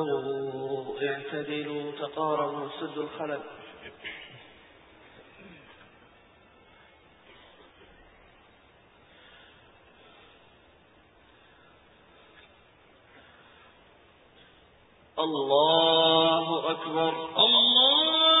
استووا اعتدلوا تقاربوا سدوا الخلل الله أكبر الله أكبر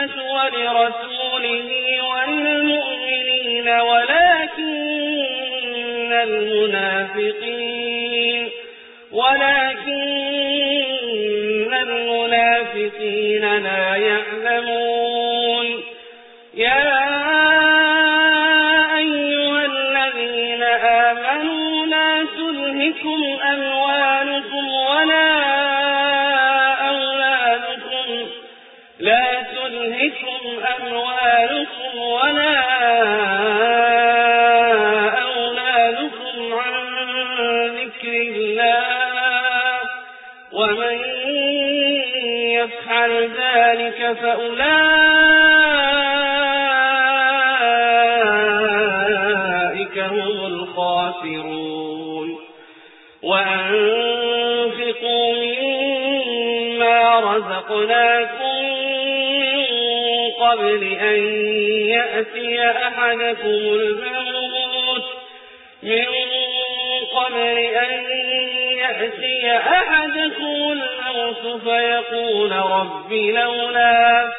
العزة ولرسوله وللمؤمنين ولكن المنافقين ولكن فأولئك هم الخاسرون. وأنفقوا مما رزقناكم قبل أن يأتي أحدكم الموت من قبل أن يأتي أحدكم الموت فيقول رب لولا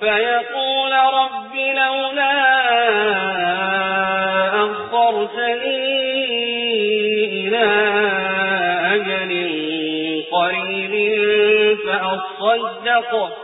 فيقول رب لولا أخرتني إلى أجل قريب فأصدق.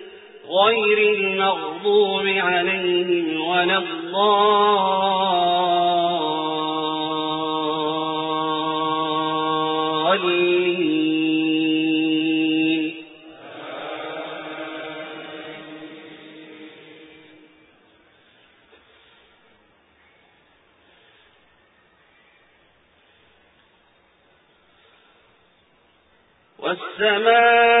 غير المغضوب عليهم ولا الضالين. والسماء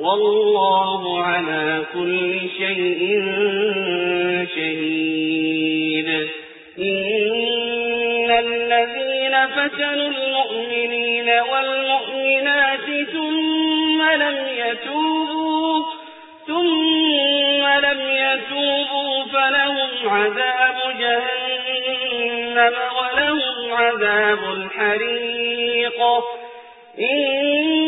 والله على كل شيء شهيد. إن الذين فتنوا المؤمنين والمؤمنات ثم لم يتوبوا ثم لم يتوبوا فلهم عذاب جهنم ولهم عذاب الحريق. إن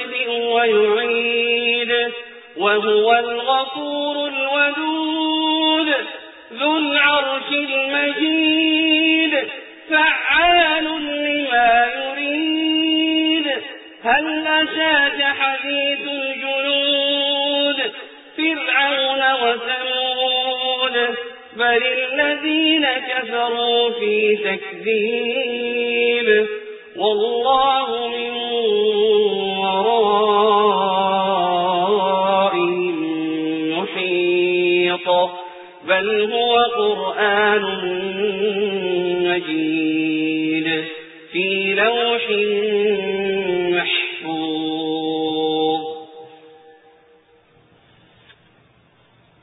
ويعيد وهو الغفور الودود ذو العرش المجيد فعال لما يريد هل أتاك حديث الجنود فرعون وثمود بل الذين كفروا في تكذيب والله من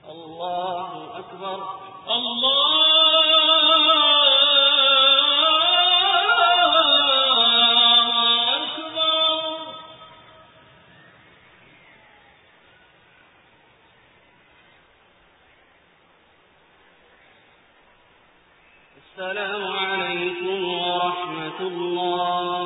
الله أكبر. الله السلام عليكم ورحمة الله.